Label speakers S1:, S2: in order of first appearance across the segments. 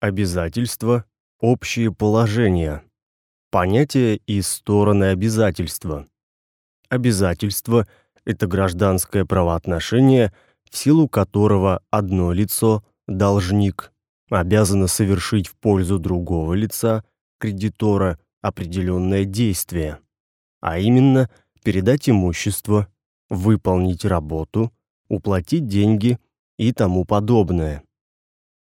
S1: Обязательства общие положения. Понятия и стороны обязательства. Обязательство это гражданское правоотношение, в силу которого одно лицо, должник, обязано совершить в пользу другого лица, кредитора, определенное действие, а именно передать имущество, выполнить работу, уплатить деньги и тому подобное.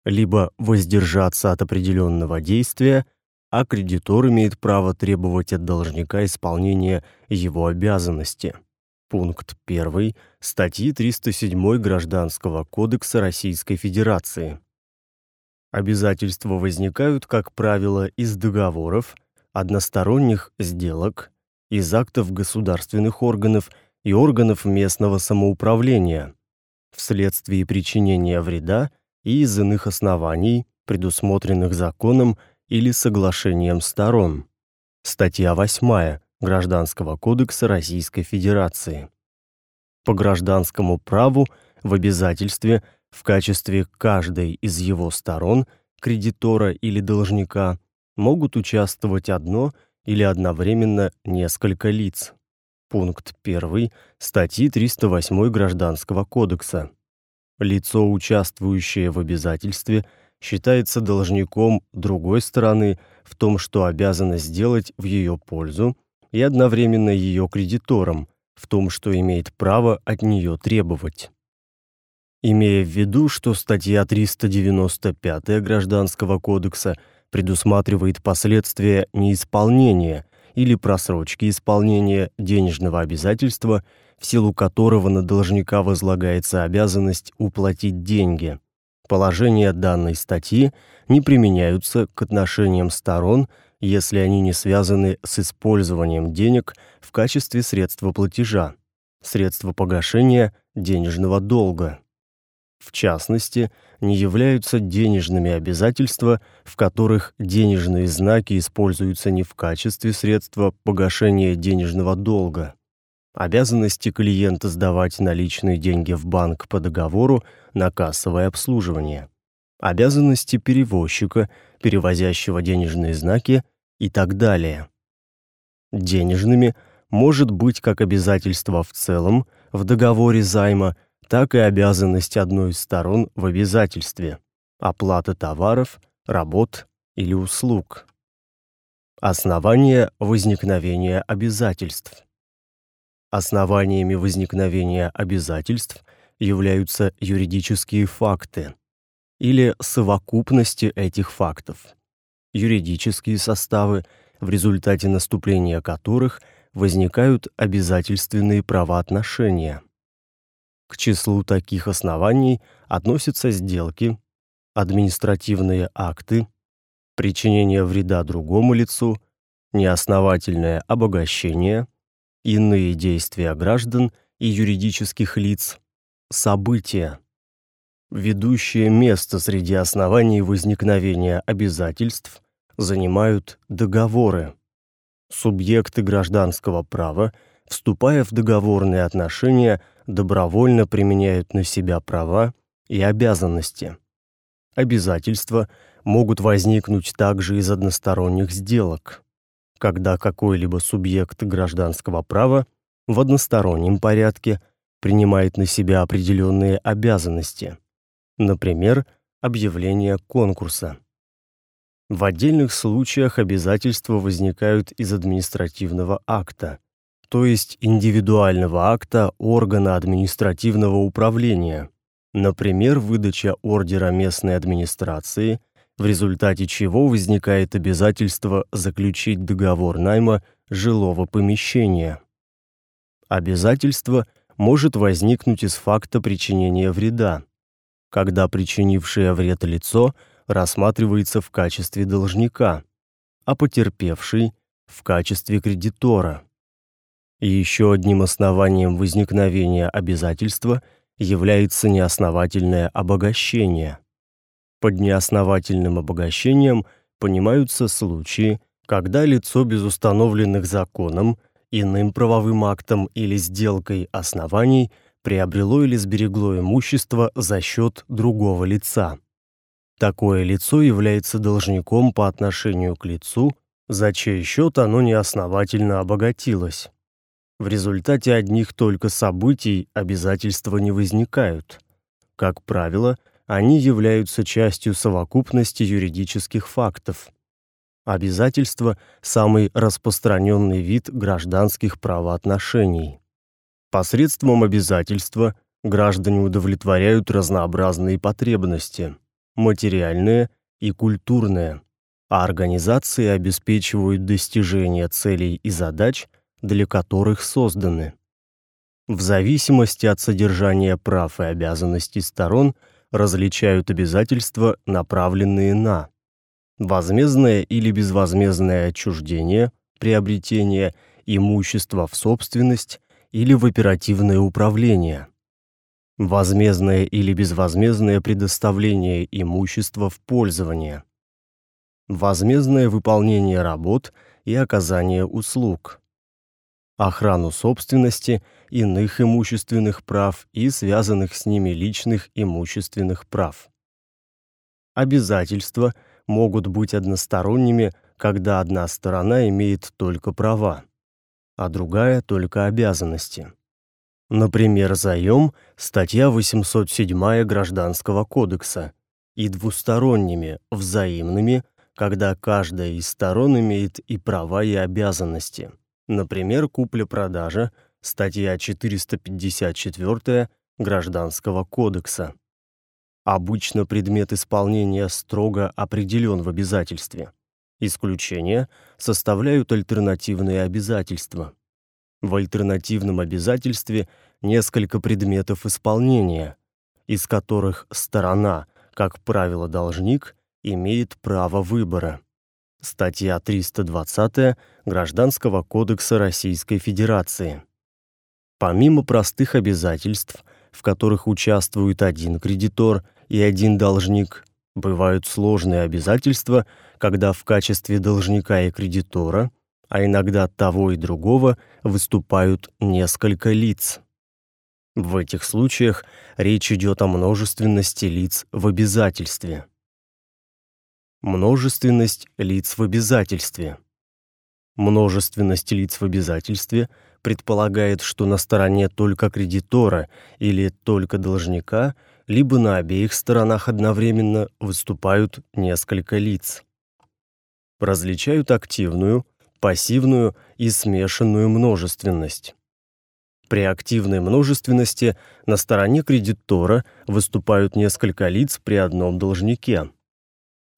S1: Либо воздержаться от определенного действия, а кредитор имеет право требовать от должника исполнения его обязанности. Пункт 1 статьи 307 Гражданского кодекса Российской Федерации. Обязательства возникают, как правило, из договоров, односторонних сделок, из актов государственных органов и органов местного самоуправления, вследствие причинения вреда и из иных оснований, предусмотренных законом или соглашением сторон. Статья 8 Гражданского кодекса Российской Федерации. По гражданскому праву в обязательстве в качестве каждой из его сторон, кредитора или должника, могут участвовать одно или одновременно несколько лиц. Пункт 1 статьи 308 Гражданского кодекса. Лицо, участвующее в обязательстве, считается должником другой стороны в том, что обязано сделать в ее пользу, и одновременно ее кредитором в том, что имеет право от нее требовать. Имея в виду, что статья 395 Гражданского кодекса предусматривает последствия неисполнения или просрочки исполнения денежного обязательства, в силу которого на должника возлагается обязанность уплатить деньги. Положения данной статьи не применяются к отношениям сторон, если они не связаны с использованием денег в качестве средства платежа, средства погашения денежного долга. В частности, не являются денежными обязательства, в которых денежные знаки используются не в качестве средства погашения денежного долга. Обязанности клиента сдавать наличные деньги в банк по договору на кассовое обслуживание. Обязанности перевозчика, перевозящего денежные знаки и так далее. Денежными может быть как обязательство в целом в договоре займа, так и обязанность одной из сторон в обязательстве оплата товаров, работ или услуг. Основания возникновения обязательств. Основаниями возникновения обязательств являются юридические факты или совокупности этих фактов. Юридические составы, в результате наступления которых возникают обязательственные правоотношения. К числу таких оснований относятся сделки, административные акты, причинение вреда другому лицу, неосновательное обогащение, иные действия граждан и юридических лиц, события. Ведущее место среди оснований возникновения обязательств занимают договоры. Субъекты гражданского права, вступая в договорные отношения, добровольно применяют на себя права и обязанности. Обязательства могут возникнуть также из односторонних сделок, когда какой-либо субъект гражданского права в одностороннем порядке принимает на себя определенные обязанности, например, объявление конкурса. В отдельных случаях обязательства возникают из административного акта, то есть индивидуального акта органа административного управления, например, выдача ордера местной администрации, в результате чего возникает обязательство заключить договор найма жилого помещения. Обязательство может возникнуть из факта причинения вреда, когда причинившее вред лицо рассматривается в качестве должника, а потерпевший в качестве кредитора. И еще одним основанием возникновения обязательства является неосновательное обогащение. Под неосновательным обогащением понимаются случаи, когда лицо без установленных законом, иным правовым актом или сделкой оснований приобрело или сберегло имущество за счет другого лица. Такое лицо является должником по отношению к лицу, за чей счет оно неосновательно обогатилось. В результате одних только событий обязательства не возникают. Как правило, они являются частью совокупности юридических фактов. Обязательство самый распространенный вид гражданских правоотношений. Посредством обязательства граждане удовлетворяют разнообразные потребности: материальные и культурные, а организации обеспечивают достижение целей и задач, для которых созданы. В зависимости от содержания прав и обязанностей сторон различают обязательства, направленные на возмездное или безвозмездное отчуждение, приобретение имущества в собственность или в оперативное управление, возмездное или безвозмездное предоставление имущества в пользование, возмездное выполнение работ и оказание услуг, охрану собственности, иных имущественных прав и связанных с ними личных имущественных прав. Обязательства могут быть односторонними, когда одна сторона имеет только права, а другая только обязанности. Например, заем, статья 807 Гражданского кодекса, и двусторонними, взаимными, когда каждая из сторон имеет и права, и обязанности. Например, купля-продажа, статья 454 Гражданского кодекса. Обычно предмет исполнения строго определен в обязательстве. Исключения составляют альтернативные обязательства. В альтернативном обязательстве несколько предметов исполнения, из которых сторона, как правило, должник, имеет право выбора статья 320 Гражданского кодекса Российской Федерации. Помимо простых обязательств, в которых участвуют один кредитор и один должник, бывают сложные обязательства, когда в качестве должника и кредитора, а иногда того и другого, выступают несколько лиц. В этих случаях речь идет о множественности лиц в обязательстве. Множественность лиц в обязательстве. Множественность лиц в обязательстве предполагает, что на стороне только кредитора или только должника, либо на обеих сторонах одновременно выступают несколько лиц. Различают активную, пассивную и смешанную множественность. При активной множественности на стороне кредитора выступают несколько лиц при одном должнике.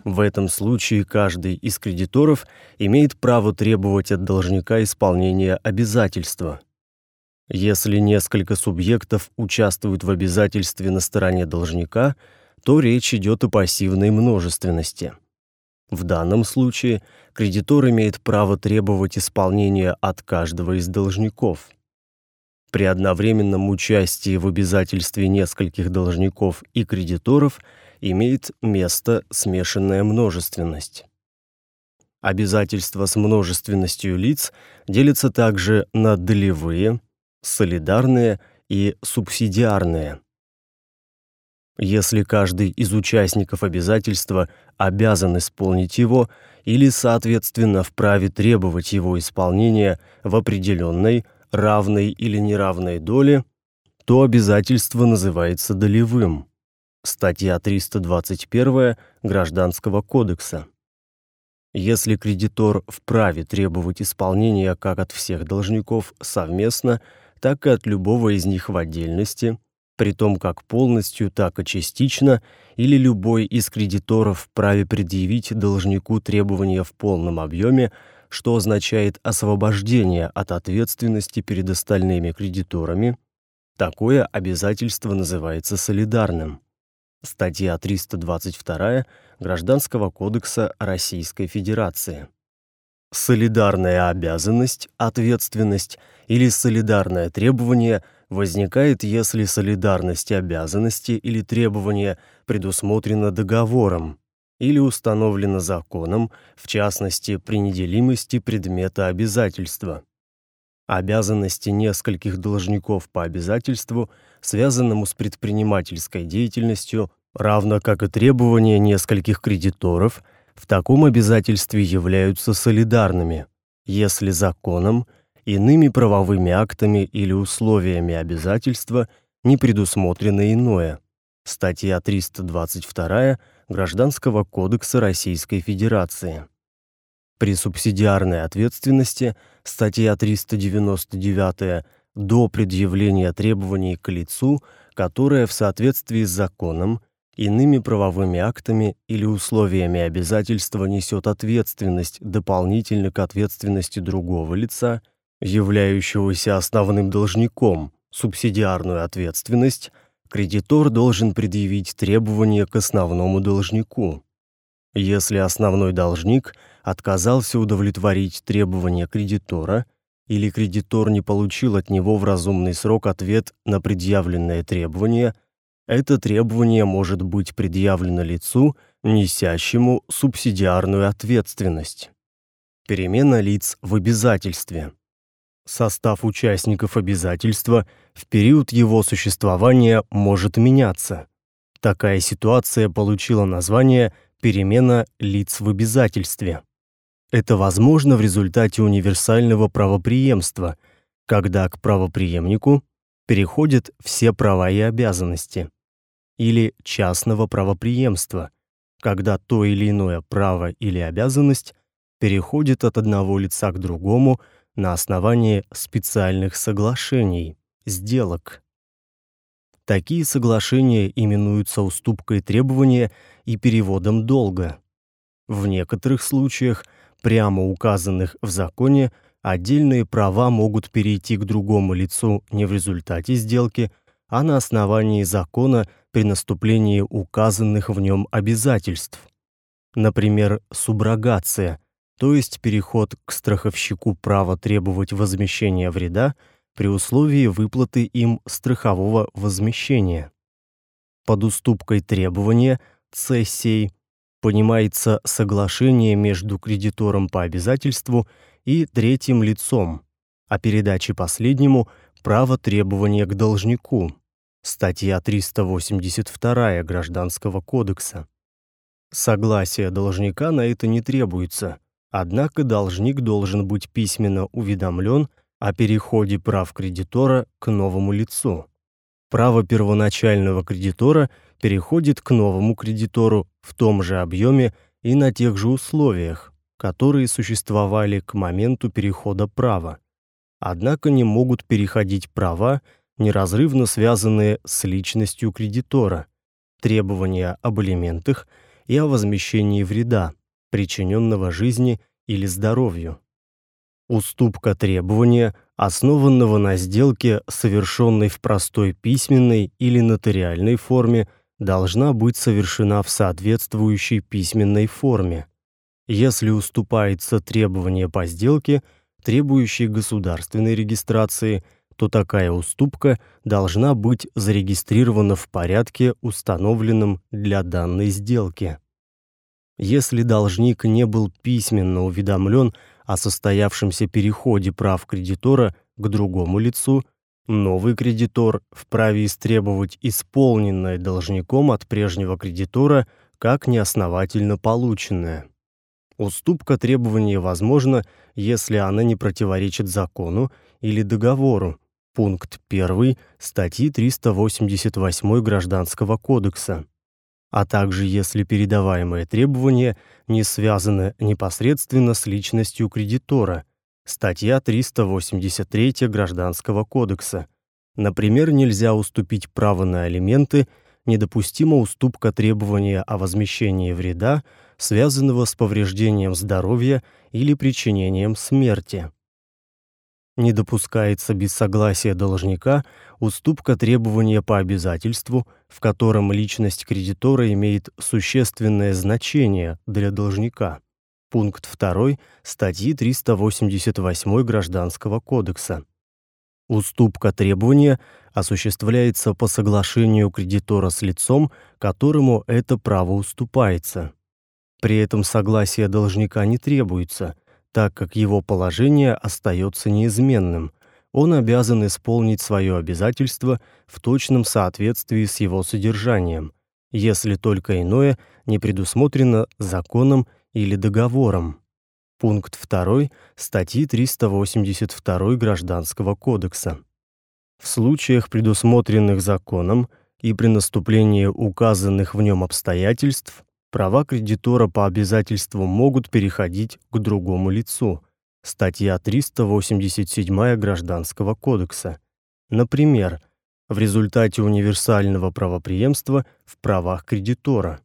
S1: В этом случае каждый из кредиторов имеет право требовать от должника исполнения обязательства. Если несколько субъектов участвуют в обязательстве на стороне должника, то речь идет о пассивной множественности. В данном случае кредитор имеет право требовать исполнения от каждого из должников. При одновременном участии в обязательстве нескольких должников и кредиторов – имеет место смешанная множественность. Обязательства с множественностью лиц делятся также на долевые, солидарные и субсидиарные. Если каждый из участников обязательства обязан исполнить его или соответственно вправе требовать его исполнения в определенной, равной или неравной доле, то обязательство называется долевым статья 321 Гражданского кодекса. Если кредитор вправе требовать исполнения как от всех должников совместно, так и от любого из них в отдельности, при том как полностью, так и частично, или любой из кредиторов вправе предъявить должнику требования в полном объеме, что означает освобождение от ответственности перед остальными кредиторами, такое обязательство называется солидарным статья 322 Гражданского кодекса Российской Федерации. Солидарная обязанность, ответственность или солидарное требование возникает, если солидарность обязанности или требования предусмотрена договором или установлена законом, в частности, при неделимости предмета обязательства. Обязанности нескольких должников по обязательству, связанному с предпринимательской деятельностью, равно как и требования нескольких кредиторов в таком обязательстве являются солидарными, если законом, иными правовыми актами или условиями обязательства не предусмотрено иное. Статья 322 Гражданского кодекса Российской Федерации. При субсидиарной ответственности статья 399 до предъявления требований к лицу, которое в соответствии с законом, иными правовыми актами или условиями обязательства несет ответственность дополнительно к ответственности другого лица, являющегося основным должником, субсидиарную ответственность, кредитор должен предъявить требования к основному должнику. Если основной должник отказался удовлетворить требования кредитора или кредитор не получил от него в разумный срок ответ на предъявленное требование, это требование может быть предъявлено лицу, несящему субсидиарную ответственность. Перемена лиц в обязательстве. Состав участников обязательства в период его существования может меняться. Такая ситуация получила название перемена лиц в обязательстве. Это возможно в результате универсального правопреемства, когда к правопреемнику переходят все права и обязанности, или частного правопреемства, когда то или иное право или обязанность переходит от одного лица к другому на основании специальных соглашений, сделок. Такие соглашения именуются уступкой требования и переводом долга. В некоторых случаях, прямо указанных в законе, отдельные права могут перейти к другому лицу не в результате сделки, а на основании закона при наступлении указанных в нем обязательств. Например, суброгация, то есть переход к страховщику права требовать возмещения вреда при условии выплаты им страхового возмещения. Под уступкой требования цессией понимается соглашение между кредитором по обязательству и третьим лицом о передаче последнему права требования к должнику. Статья 382 Гражданского кодекса. Согласие должника на это не требуется, однако должник должен быть письменно уведомлен о переходе прав кредитора к новому лицу. Право первоначального кредитора переходит к новому кредитору в том же объеме и на тех же условиях, которые существовали к моменту перехода права. Однако не могут переходить права, неразрывно связанные с личностью кредитора, требования об алиментах и о возмещении вреда, причиненного жизни или здоровью. Уступка требования, основанного на сделке, совершенной в простой письменной или нотариальной форме, должна быть совершена в соответствующей письменной форме. Если уступается требование по сделке, требующей государственной регистрации, то такая уступка должна быть зарегистрирована в порядке, установленном для данной сделки. Если должник не был письменно уведомлен о состоявшемся переходе прав кредитора к другому лицу, новый кредитор вправе истребовать исполненное должником от прежнего кредитора как неосновательно полученное. Уступка требования возможна, если она не противоречит закону или договору. Пункт 1 статьи 388 Гражданского кодекса а также если передаваемое требование не связано непосредственно с личностью кредитора. Статья 383 Гражданского кодекса. Например, нельзя уступить право на алименты, недопустима уступка требования о возмещении вреда, связанного с повреждением здоровья или причинением смерти не допускается без согласия должника уступка требования по обязательству, в котором личность кредитора имеет существенное значение для должника. Пункт 2 статьи 388 Гражданского кодекса. Уступка требования осуществляется по соглашению кредитора с лицом, которому это право уступается. При этом согласие должника не требуется – так как его положение остается неизменным. Он обязан исполнить свое обязательство в точном соответствии с его содержанием, если только иное не предусмотрено законом или договором. Пункт 2 статьи 382 Гражданского кодекса. В случаях, предусмотренных законом, и при наступлении указанных в нем обстоятельств, права кредитора по обязательству могут переходить к другому лицу. Статья 387 Гражданского кодекса. Например, в результате универсального правопреемства в правах кредитора.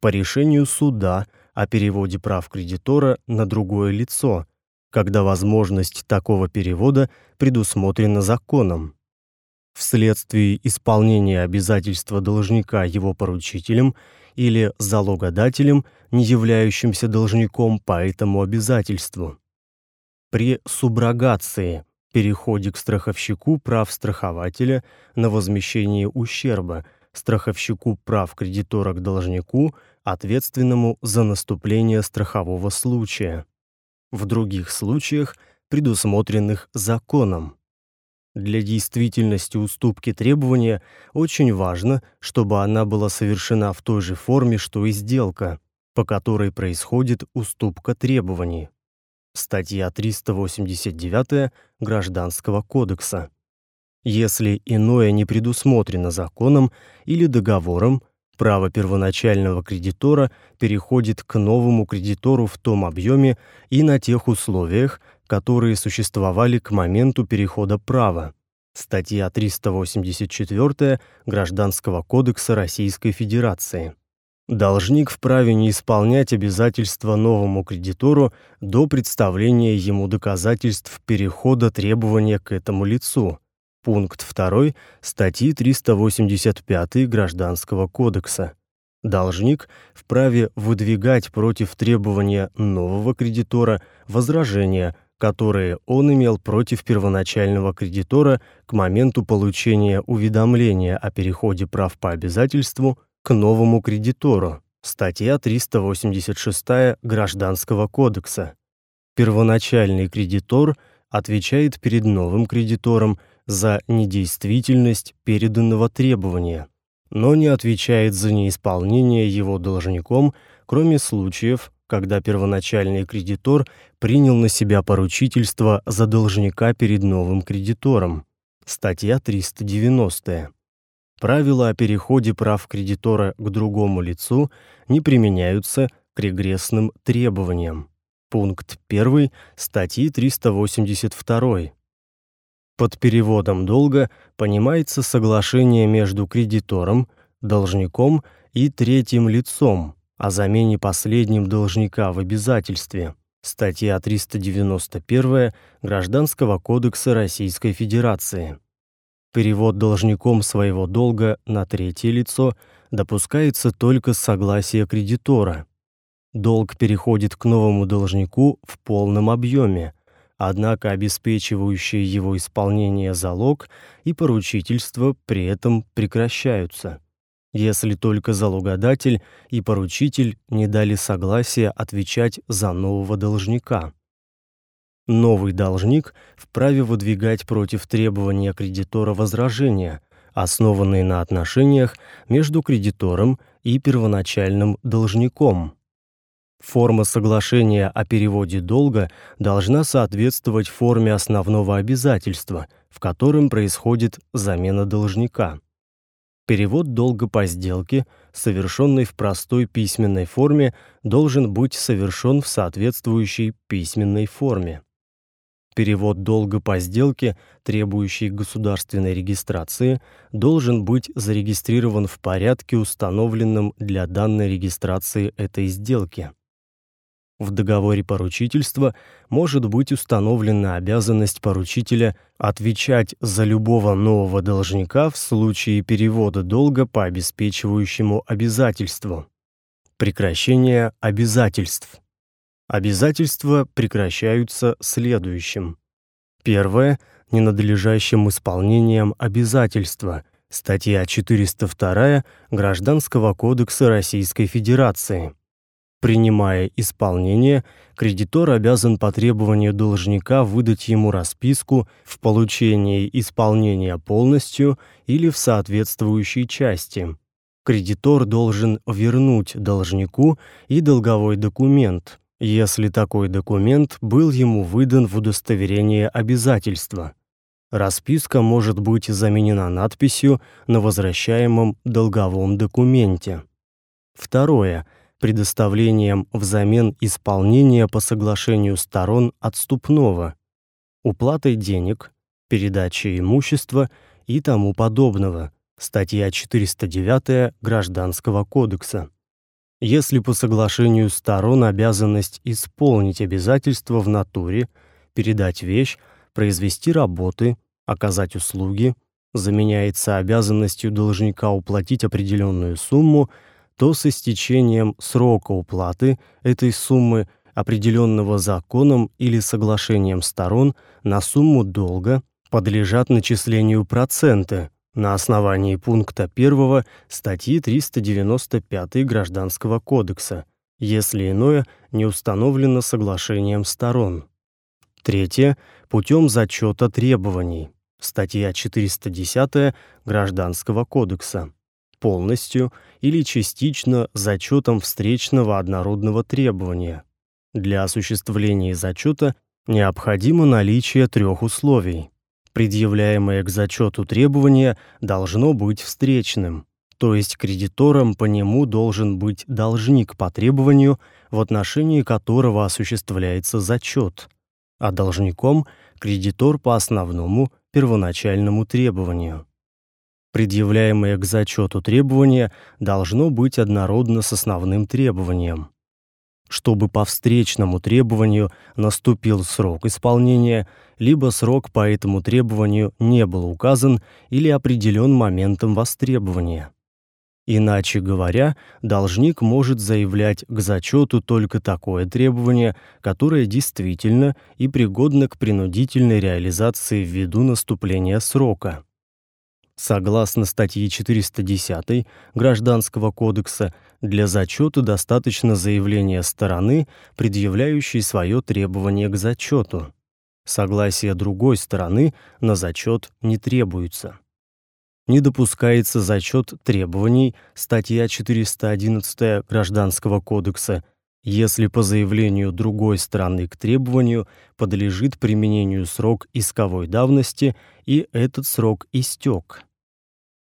S1: По решению суда о переводе прав кредитора на другое лицо, когда возможность такого перевода предусмотрена законом. Вследствие исполнения обязательства должника его поручителем или залогодателем, не являющимся должником по этому обязательству. При суброгации переходе к страховщику прав страхователя на возмещение ущерба, страховщику прав кредитора к должнику, ответственному за наступление страхового случая. В других случаях, предусмотренных законом. Для действительности уступки требования очень важно, чтобы она была совершена в той же форме, что и сделка, по которой происходит уступка требований статья 389 Гражданского кодекса. Если иное не предусмотрено законом или договором, право первоначального кредитора переходит к новому кредитору в том объеме и на тех условиях, которые существовали к моменту перехода права. Статья 384 Гражданского кодекса Российской Федерации. Должник вправе не исполнять обязательства новому кредитору до представления ему доказательств перехода требования к этому лицу. Пункт 2 статьи 385 Гражданского кодекса. Должник вправе выдвигать против требования нового кредитора возражения, которые он имел против первоначального кредитора к моменту получения уведомления о переходе прав по обязательству к новому кредитору. Статья 386 Гражданского кодекса. Первоначальный кредитор отвечает перед новым кредитором за недействительность переданного требования, но не отвечает за неисполнение его должником, кроме случаев, когда первоначальный кредитор принял на себя поручительство за должника перед новым кредитором. Статья 390. Правила о переходе прав кредитора к другому лицу не применяются к регрессным требованиям. Пункт 1 статьи 382. Под переводом долга понимается соглашение между кредитором, должником и третьим лицом о замене последним должника в обязательстве. Статья 391 Гражданского кодекса Российской Федерации. Перевод должником своего долга на третье лицо допускается только с согласия кредитора. Долг переходит к новому должнику в полном объеме, однако обеспечивающий его исполнение залог и поручительство при этом прекращаются, если только залогодатель и поручитель не дали согласия отвечать за нового должника. Новый должник вправе выдвигать против требования кредитора возражения, основанные на отношениях между кредитором и первоначальным должником. Форма соглашения о переводе долга должна соответствовать форме основного обязательства, в котором происходит замена должника. Перевод долга по сделке, совершенный в простой письменной форме, должен быть совершен в соответствующей письменной форме. Перевод долга по сделке, требующий государственной регистрации, должен быть зарегистрирован в порядке, установленном для данной регистрации этой сделки. В договоре поручительства может быть установлена обязанность поручителя отвечать за любого нового должника в случае перевода долга по обеспечивающему обязательству. Прекращение обязательств. Обязательства прекращаются следующим. Первое ненадлежащим исполнением обязательства. Статья 402 Гражданского кодекса Российской Федерации. Принимая исполнение, кредитор обязан по требованию должника выдать ему расписку в получении исполнения полностью или в соответствующей части. Кредитор должен вернуть должнику и долговой документ, если такой документ был ему выдан в удостоверение обязательства. Расписка может быть заменена надписью на возвращаемом долговом документе. Второе предоставлением взамен исполнения по соглашению сторон отступного, уплатой денег, передачей имущества и тому подобного. Статья 409 Гражданского кодекса. Если по соглашению сторон обязанность исполнить обязательства в натуре, передать вещь, произвести работы, оказать услуги заменяется обязанностью должника уплатить определенную сумму, то с истечением срока уплаты этой суммы, определенного законом или соглашением сторон, на сумму долга подлежат начислению проценты на основании пункта 1 статьи 395 Гражданского кодекса, если иное не установлено соглашением сторон. Третье путем зачета требований. Статья 410 Гражданского кодекса полностью или частично зачетом встречного однородного требования. Для осуществления зачета необходимо наличие трех условий. Предъявляемое к зачету требование должно быть встречным, то есть кредитором по нему должен быть должник по требованию, в отношении которого осуществляется зачет, а должником кредитор по основному первоначальному требованию предъявляемое к зачету требование должно быть однородно с основным требованием. Чтобы по встречному требованию наступил срок исполнения, либо срок по этому требованию не был указан или определен моментом востребования. Иначе говоря, должник может заявлять к зачету только такое требование, которое действительно и пригодно к принудительной реализации ввиду наступления срока. Согласно статье 410 Гражданского кодекса, для зачета достаточно заявления стороны, предъявляющей свое требование к зачету. Согласие другой стороны на зачет не требуется. Не допускается зачет требований, статья 411 Гражданского кодекса, если по заявлению другой стороны к требованию подлежит применению срок исковой давности и этот срок истек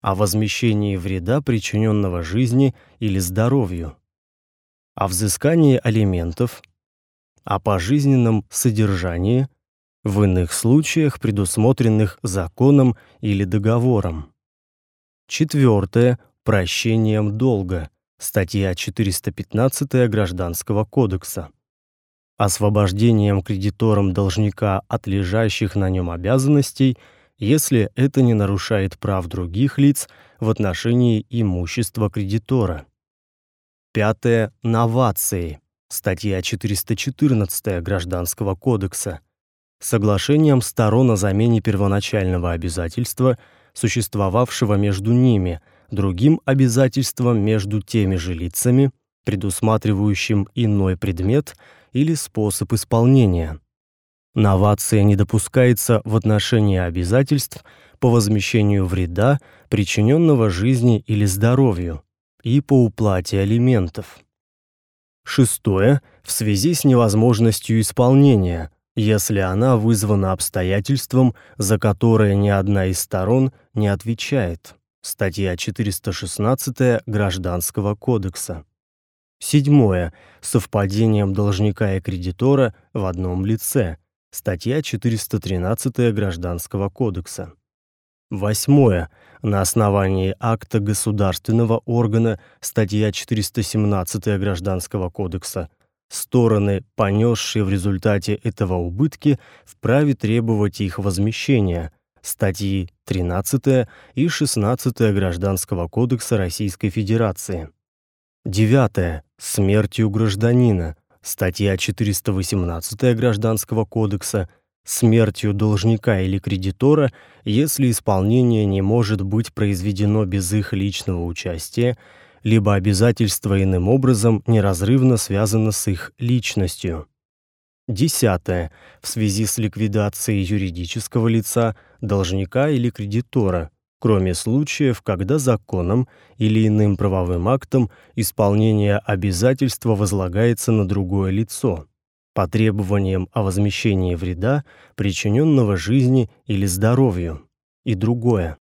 S1: о возмещении вреда, причиненного жизни или здоровью, о взыскании алиментов, о пожизненном содержании в иных случаях, предусмотренных законом или договором. Четвертое прощением долга. Статья 415 Гражданского кодекса. Освобождением кредитором должника от лежащих на нем обязанностей – если это не нарушает прав других лиц в отношении имущества кредитора. Пятое новации. Статья 414 Гражданского кодекса. Соглашением сторон о замене первоначального обязательства, существовавшего между ними, другим обязательством между теми же лицами, предусматривающим иной предмет или способ исполнения. Новация не допускается в отношении обязательств по возмещению вреда, причиненного жизни или здоровью, и по уплате алиментов. Шестое в связи с невозможностью исполнения, если она вызвана обстоятельством, за которое ни одна из сторон не отвечает. Статья 416 Гражданского кодекса. Седьмое совпадением должника и кредитора в одном лице Статья 413 Гражданского кодекса. Восьмое. На основании акта государственного органа, статья 417 Гражданского кодекса, стороны, понесшие в результате этого убытки, вправе требовать их возмещения. Статьи 13 и 16 Гражданского кодекса Российской Федерации. Девятое. Смертью гражданина. Статья 418 Гражданского кодекса смертью должника или кредитора, если исполнение не может быть произведено без их личного участия, либо обязательство иным образом неразрывно связано с их личностью. Десятое. В связи с ликвидацией юридического лица, должника или кредитора, кроме случаев, когда законом или иным правовым актом исполнение обязательства возлагается на другое лицо по требованиям о возмещении вреда, причиненного жизни или здоровью, и другое.